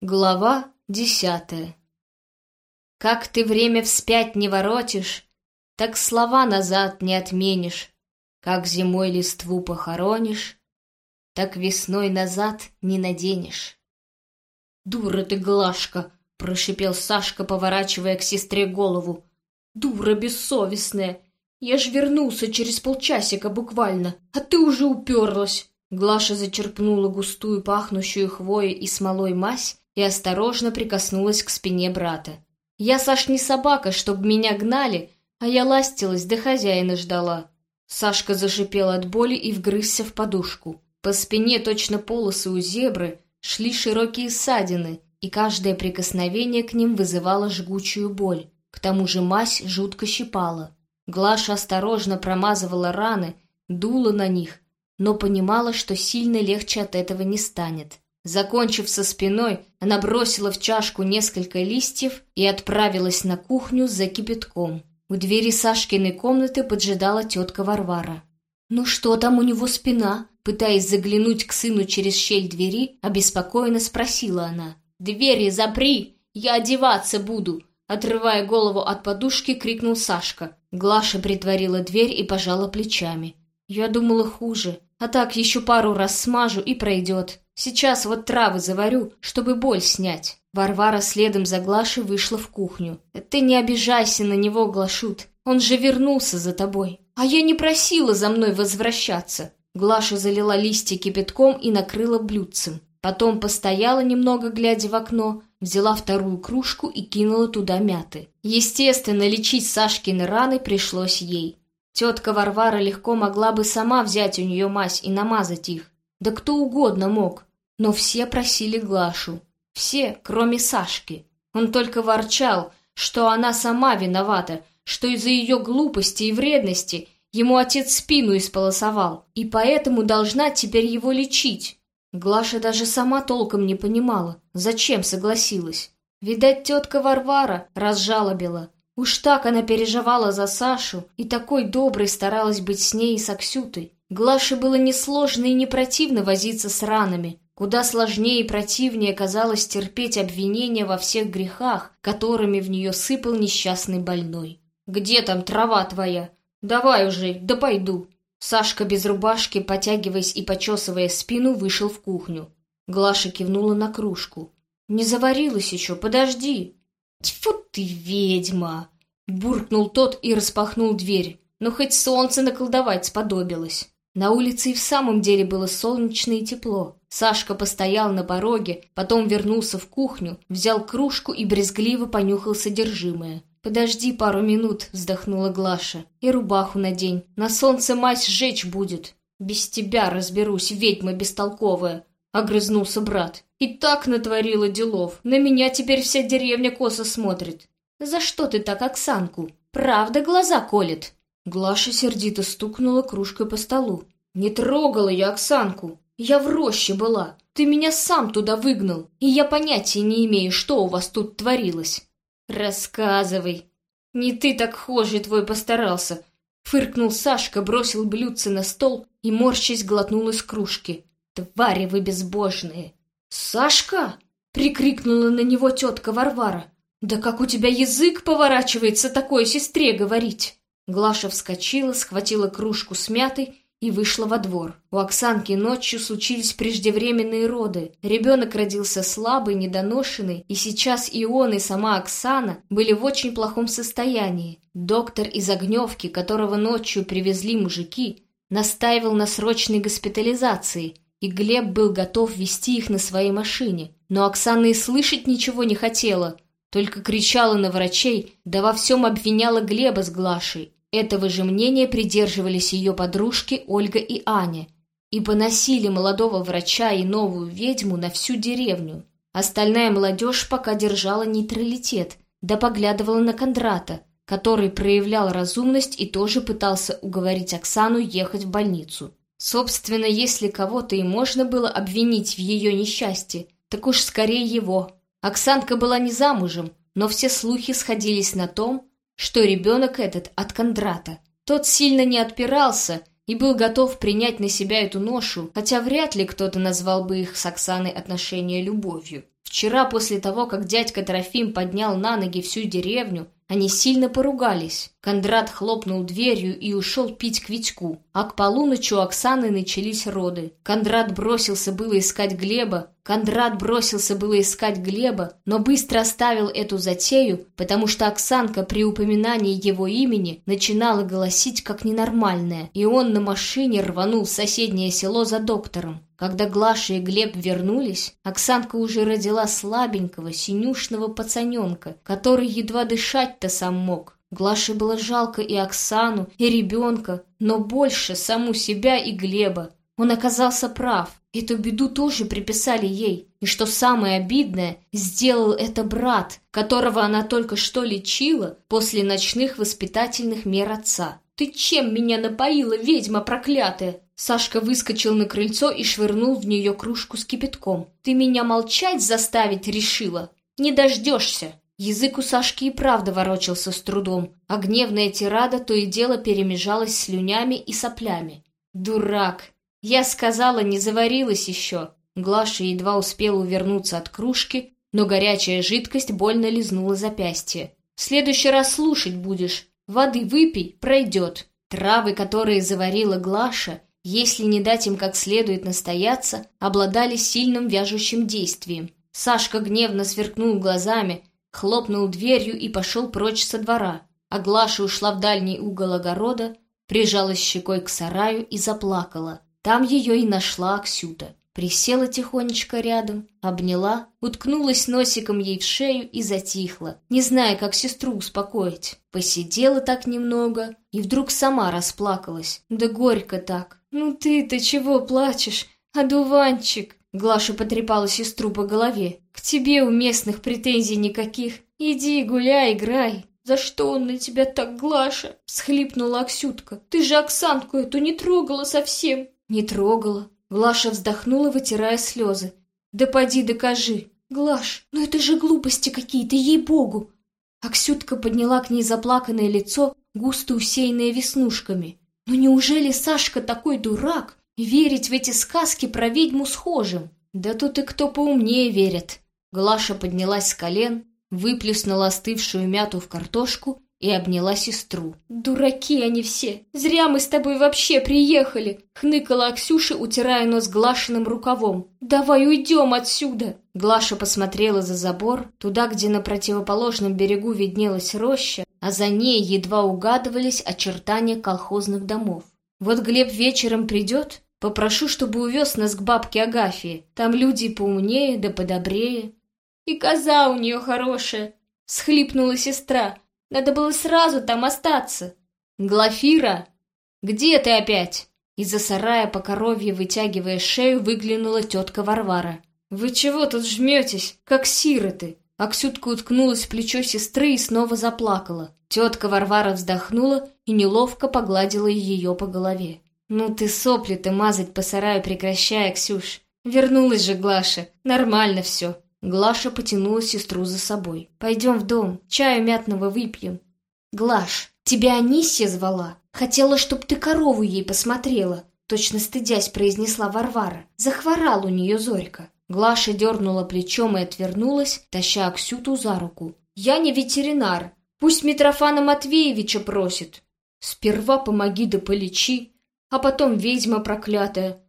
Глава десятая Как ты время вспять не воротишь, Так слова назад не отменишь. Как зимой листву похоронишь, Так весной назад не наденешь. «Дура ты, Глашка!» — прошипел Сашка, поворачивая к сестре голову. «Дура бессовестная! Я ж вернулся через полчасика буквально, а ты уже уперлась!» Глаша зачерпнула густую, пахнущую хвоей и смолой мазь и осторожно прикоснулась к спине брата. «Я, Саш, не собака, чтоб меня гнали, а я ластилась, да хозяина ждала». Сашка зашипел от боли и вгрызся в подушку. По спине, точно полосы у зебры, шли широкие ссадины, и каждое прикосновение к ним вызывало жгучую боль. К тому же мазь жутко щипала. Глаша осторожно промазывала раны, дула на них, но понимала, что сильно легче от этого не станет. Закончив со спиной, она бросила в чашку несколько листьев и отправилась на кухню за кипятком. У двери Сашкиной комнаты поджидала тетка Варвара. «Ну что там у него спина?» Пытаясь заглянуть к сыну через щель двери, обеспокоенно спросила она. «Двери запри! Я одеваться буду!» Отрывая голову от подушки, крикнул Сашка. Глаша притворила дверь и пожала плечами. «Я думала хуже, а так еще пару раз смажу и пройдет. Сейчас вот травы заварю, чтобы боль снять. Варвара следом за Глашей вышла в кухню. Ты не обижайся на него, Глашут. Он же вернулся за тобой. А я не просила за мной возвращаться. Глаша залила листья кипятком и накрыла блюдцем. Потом постояла немного, глядя в окно, взяла вторую кружку и кинула туда мяты. Естественно, лечить Сашкины раны пришлось ей. Тетка Варвара легко могла бы сама взять у нее мазь и намазать их. Да кто угодно мог. Но все просили Глашу. Все, кроме Сашки. Он только ворчал, что она сама виновата, что из-за ее глупости и вредности ему отец спину исполосовал, и поэтому должна теперь его лечить. Глаша даже сама толком не понимала, зачем согласилась. Видать, тетка Варвара разжалобила. Уж так она переживала за Сашу и такой доброй старалась быть с ней и с Аксютой. Глаше было несложно и не противно возиться с ранами, Куда сложнее и противнее казалось терпеть обвинения во всех грехах, которыми в нее сыпал несчастный больной. «Где там трава твоя? Давай уже, да пойду!» Сашка без рубашки, потягиваясь и почесывая спину, вышел в кухню. Глаша кивнула на кружку. «Не заварилась еще, подожди!» «Тьфу ты, ведьма!» Буркнул тот и распахнул дверь. Но хоть солнце наколдовать сподобилось. На улице и в самом деле было солнечно и тепло. Сашка постоял на пороге, потом вернулся в кухню, взял кружку и брезгливо понюхал содержимое. «Подожди пару минут», — вздохнула Глаша. «И рубаху надень. На солнце мазь сжечь будет». «Без тебя разберусь, ведьма бестолковая», — огрызнулся брат. «И так натворила делов. На меня теперь вся деревня косо смотрит». «За что ты так Оксанку? Правда глаза колет?» Глаша сердито стукнула кружкой по столу. «Не трогала я Оксанку. Я в роще была. Ты меня сам туда выгнал, и я понятия не имею, что у вас тут творилось. Рассказывай. Не ты так хожий твой постарался. Фыркнул Сашка, бросил блюдце на стол и, морщись, глотнул из кружки. Твари вы безбожные. Сашка! Прикрикнула на него тетка Варвара. Да как у тебя язык поворачивается такое сестре говорить? Глаша вскочила, схватила кружку с мятой и вышла во двор. У Оксанки ночью случились преждевременные роды. Ребенок родился слабый, недоношенный, и сейчас и он, и сама Оксана были в очень плохом состоянии. Доктор из Огневки, которого ночью привезли мужики, настаивал на срочной госпитализации, и Глеб был готов вести их на своей машине. Но Оксана и слышать ничего не хотела, только кричала на врачей, да во всем обвиняла Глеба с Глашей. Этого же мнения придерживались ее подружки Ольга и Аня и поносили молодого врача и новую ведьму на всю деревню. Остальная молодежь пока держала нейтралитет, да поглядывала на Кондрата, который проявлял разумность и тоже пытался уговорить Оксану ехать в больницу. Собственно, если кого-то и можно было обвинить в ее несчастье, так уж скорее его. Оксанка была не замужем, но все слухи сходились на том, что ребенок этот от Кондрата. Тот сильно не отпирался и был готов принять на себя эту ношу, хотя вряд ли кто-то назвал бы их с Оксаной отношения любовью. Вчера, после того, как дядька Трофим поднял на ноги всю деревню, они сильно поругались. Кондрат хлопнул дверью и ушел пить к Витьку. А к полуночи у Оксаны начались роды. Кондрат бросился было искать Глеба. Кондрат бросился было искать Глеба, но быстро оставил эту затею, потому что Оксанка при упоминании его имени начинала голосить как ненормальная, и он на машине рванул в соседнее село за доктором. Когда Глаша и Глеб вернулись, Оксанка уже родила слабенького, синюшного пацаненка, который едва дышать-то сам мог. Глаше было жалко и Оксану, и ребенка, но больше саму себя и Глеба. Он оказался прав. Эту беду тоже приписали ей. И что самое обидное, сделал это брат, которого она только что лечила после ночных воспитательных мер отца. «Ты чем меня напоила, ведьма проклятая?» Сашка выскочил на крыльцо и швырнул в нее кружку с кипятком. «Ты меня молчать заставить решила? Не дождешься!» Язык у Сашки и правда ворочался с трудом, а гневная тирада то и дело перемежалась слюнями и соплями. «Дурак! Я сказала, не заварилась еще!» Глаша едва успела увернуться от кружки, но горячая жидкость больно лизнула запястье. «В следующий раз слушать будешь. Воды выпей, пройдет». Травы, которые заварила Глаша, если не дать им как следует настояться, обладали сильным вяжущим действием. Сашка гневно сверкнул глазами, хлопнул дверью и пошел прочь со двора, а Глаша ушла в дальний угол огорода, прижалась щекой к сараю и заплакала. Там ее и нашла Аксюта. Присела тихонечко рядом, обняла, уткнулась носиком ей в шею и затихла, не зная, как сестру успокоить. Посидела так немного и вдруг сама расплакалась. Да горько так. «Ну ты-то чего плачешь, одуванчик?» Глаша потрепала сестру по голове. «К тебе у местных претензий никаких. Иди гуляй, играй». «За что он на тебя так, Глаша?» — всхлипнула Аксютка. «Ты же Оксанку эту не трогала совсем». «Не трогала. Глаша вздохнула, вытирая слезы. «Да поди докажи!» «Глаш, ну это же глупости какие-то, ей-богу!» Аксютка подняла к ней заплаканное лицо, густо усеянное веснушками. «Ну неужели Сашка такой дурак? Верить в эти сказки про ведьму схожим?» «Да тут и кто поумнее верит!» Глаша поднялась с колен, выплеснула остывшую мяту в картошку и обняла сестру. «Дураки они все! Зря мы с тобой вообще приехали!» — хныкала Аксюша, утирая нос глашенным рукавом. «Давай уйдем отсюда!» Глаша посмотрела за забор, туда, где на противоположном берегу виднелась роща, а за ней едва угадывались очертания колхозных домов. «Вот Глеб вечером придет, попрошу, чтобы увез нас к бабке Агафии. Там люди поумнее да подобрее». «И коза у нее хорошая!» — схлипнула сестра — надо было сразу там остаться. Глафира, где ты опять? Из-за сарая по коровье, вытягивая шею, выглянула тетка Варвара. «Вы чего тут жметесь, как сироты?» Аксютка уткнулась в плечо сестры и снова заплакала. Тетка Варвара вздохнула и неловко погладила ее по голове. «Ну ты сопли-то мазать по сараю прекращай, Ксюш. Вернулась же Глаша. Нормально все. Глаша потянула сестру за собой. «Пойдем в дом, чаю мятного выпьем». «Глаш, тебя Анисия звала. Хотела, чтоб ты корову ей посмотрела», точно стыдясь произнесла Варвара. Захворал у нее Зорька. Глаша дернула плечом и отвернулась, таща Аксюту за руку. «Я не ветеринар. Пусть Митрофана Матвеевича просит. Сперва помоги да полечи, а потом ведьма проклятая».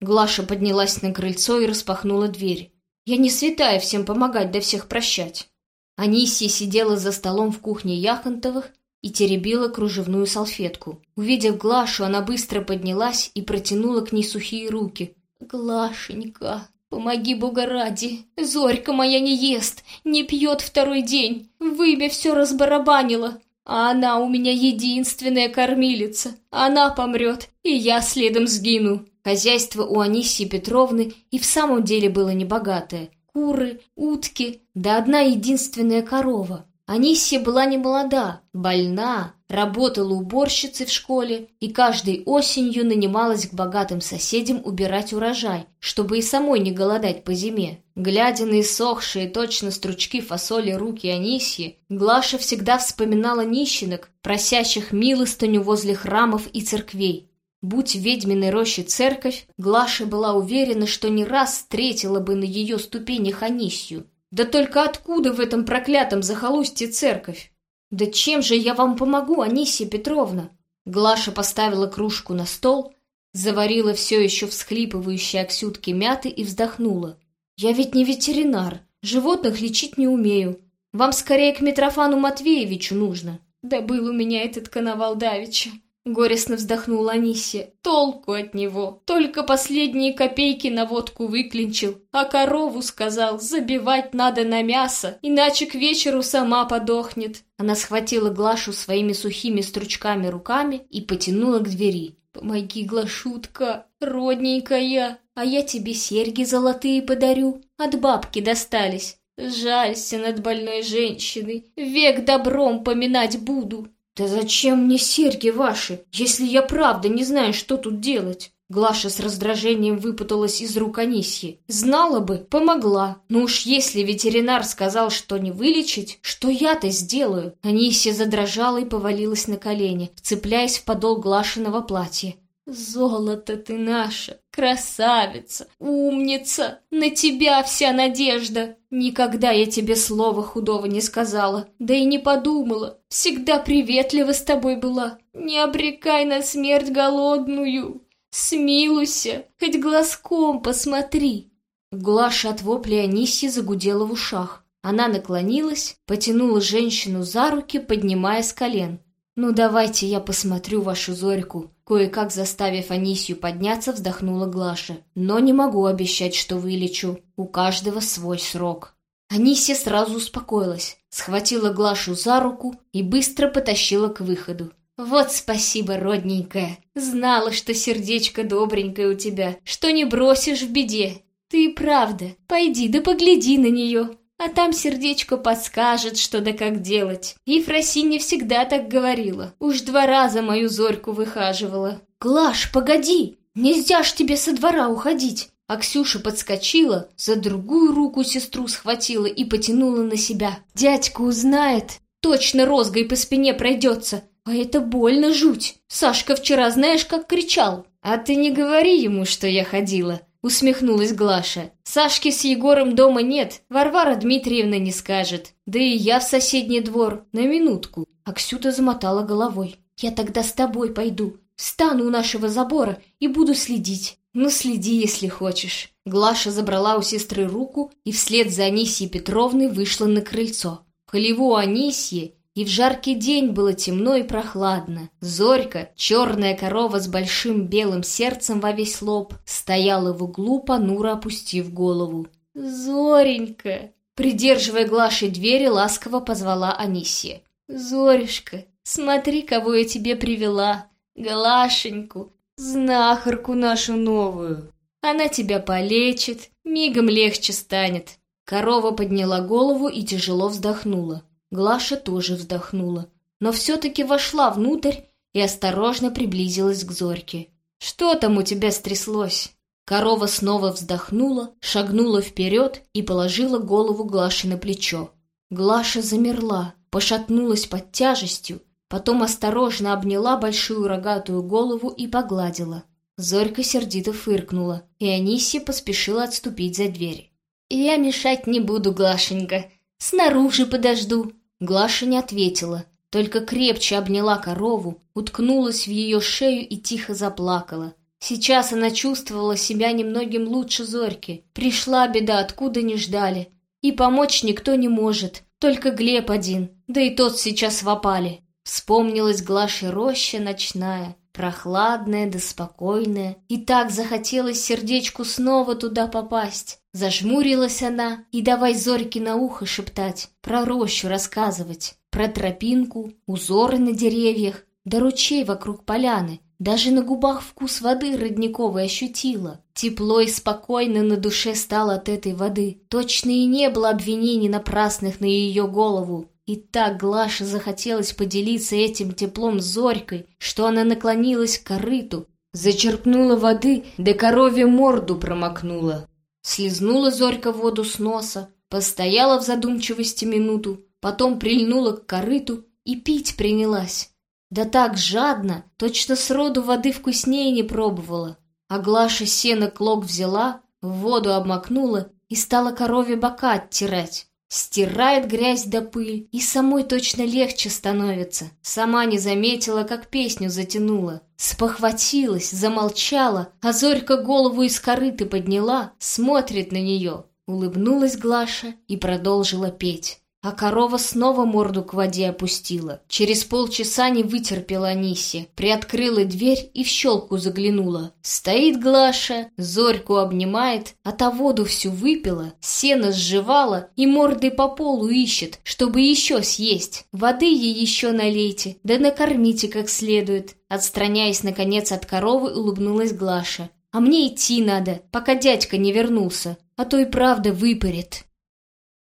Глаша поднялась на крыльцо и распахнула дверь. Я не святая всем помогать да всех прощать. Анисия сидела за столом в кухне Яхонтовых и теребила кружевную салфетку. Увидев Глашу, она быстро поднялась и протянула к ней сухие руки. «Глашенька, помоги Бога ради! Зорька моя не ест, не пьет второй день, вымя все разбарабанила, а она у меня единственная кормилица. Она помрет, и я следом сгину. Хозяйство у Анисии Петровны и в самом деле было небогатое. Куры, утки, да одна единственная корова. Анисия была не молода, больна, работала уборщицей в школе и каждой осенью нанималась к богатым соседям убирать урожай, чтобы и самой не голодать по зиме. Глядя на иссохшие точно стручки фасоли руки Анисии, Глаша всегда вспоминала нищенок, просящих милостыню возле храмов и церквей. Будь в ведьминой роще церковь, Глаша была уверена, что не раз встретила бы на ее ступенях Анисью. Да только откуда в этом проклятом захолустье церковь? Да чем же я вам помогу, Анисия Петровна? Глаша поставила кружку на стол, заварила все еще всхлипывающие Аксютки мяты и вздохнула. «Я ведь не ветеринар, животных лечить не умею. Вам скорее к Митрофану Матвеевичу нужно. Да был у меня этот коновал давеча». Горестно вздохнула Анисия. Толку от него. Только последние копейки на водку выклинчил. А корову сказал, забивать надо на мясо, иначе к вечеру сама подохнет. Она схватила Глашу своими сухими стручками руками и потянула к двери. «Помоги, Глашутка, родненькая, а я тебе серьги золотые подарю. От бабки достались. Жалься над больной женщиной, век добром поминать буду». «Да зачем мне серьги ваши, если я правда не знаю, что тут делать?» Глаша с раздражением выпуталась из рук Анисьи. «Знала бы, помогла. Но уж если ветеринар сказал, что не вылечить, что я-то сделаю?» Анисья задрожала и повалилась на колени, вцепляясь в подол Глашиного платья. «Золото ты наша, красавица, умница! На тебя вся надежда! Никогда я тебе слова худого не сказала, да и не подумала. Всегда приветлива с тобой была. Не обрекай на смерть голодную. Смилуйся, хоть глазком посмотри!» Глаша от вопли Аниси загудела в ушах. Она наклонилась, потянула женщину за руки, поднимая с колен. «Ну давайте я посмотрю вашу Зорьку». Кое-как заставив Анисью подняться, вздохнула Глаша. «Но не могу обещать, что вылечу. У каждого свой срок». Анисия сразу успокоилась, схватила Глашу за руку и быстро потащила к выходу. «Вот спасибо, родненькая. Знала, что сердечко добренькое у тебя, что не бросишь в беде. Ты правда, пойди да погляди на нее а там сердечко подскажет, что да как делать. Ефросинья всегда так говорила. Уж два раза мою зорьку выхаживала. «Глаш, погоди! Нельзя ж тебе со двора уходить!» А Ксюша подскочила, за другую руку сестру схватила и потянула на себя. «Дядька узнает, точно розгой по спине пройдется, а это больно жуть. Сашка вчера знаешь, как кричал. А ты не говори ему, что я ходила. Усмехнулась Глаша. Сашки с Егором дома нет, Варвара Дмитриевна не скажет. Да и я в соседний двор, на минутку. Аксюта замотала головой. Я тогда с тобой пойду. Встану у нашего забора и буду следить. Ну, следи, если хочешь. Глаша забрала у сестры руку и вслед за Анисией Петровной вышла на крыльцо. В хлеву Анисьи и в жаркий день было темно и прохладно. Зорька, черная корова с большим белым сердцем во весь лоб, стояла в углу, понуро опустив голову. «Зоренька!» Придерживая Глашей двери, ласково позвала Анисия. «Зорюшка, смотри, кого я тебе привела! Глашеньку, знахарку нашу новую! Она тебя полечит, мигом легче станет!» Корова подняла голову и тяжело вздохнула. Глаша тоже вздохнула, но все-таки вошла внутрь и осторожно приблизилась к Зорьке. «Что там у тебя стряслось?» Корова снова вздохнула, шагнула вперед и положила голову Глаши на плечо. Глаша замерла, пошатнулась под тяжестью, потом осторожно обняла большую рогатую голову и погладила. Зорька сердито фыркнула, и Анисия поспешила отступить за дверь. «Я мешать не буду, Глашенька. Снаружи подожду», Глаша не ответила, только крепче обняла корову, уткнулась в ее шею и тихо заплакала. Сейчас она чувствовала себя немногим лучше Зорьки. Пришла беда, откуда не ждали. И помочь никто не может, только Глеб один, да и тот сейчас в опале. Вспомнилась Глаше роща ночная, прохладная да спокойная, и так захотелось сердечку снова туда попасть. Зажмурилась она и давай Зорьке на ухо шептать, про рощу рассказывать, про тропинку, узоры на деревьях, да ручей вокруг поляны. Даже на губах вкус воды родниковой ощутила. Тепло и спокойно на душе стало от этой воды. Точно и не было обвинений напрасных на ее голову. И так Глаше захотелось поделиться этим теплом с Зорькой, что она наклонилась к корыту, зачерпнула воды, да корове морду промокнула. Слизнула Зорька воду с носа, постояла в задумчивости минуту, потом прильнула к корыту и пить принялась. Да так жадно, точно сроду воды вкуснее не пробовала. А Глаша сено клок взяла, в воду обмакнула и стала корове бока оттирать. Стирает грязь до пыль, и самой точно легче становится. Сама не заметила, как песню затянула. Спохватилась, замолчала, а Зорька голову из корыты подняла, смотрит на нее. Улыбнулась Глаша и продолжила петь. А корова снова морду к воде опустила. Через полчаса не вытерпела Аниси. Приоткрыла дверь и в щелку заглянула. Стоит Глаша, Зорьку обнимает, а та воду всю выпила, сено сживала и мордой по полу ищет, чтобы еще съесть. Воды ей еще налейте, да накормите как следует. Отстраняясь, наконец, от коровы, улыбнулась Глаша. «А мне идти надо, пока дядька не вернулся, а то и правда выпарит».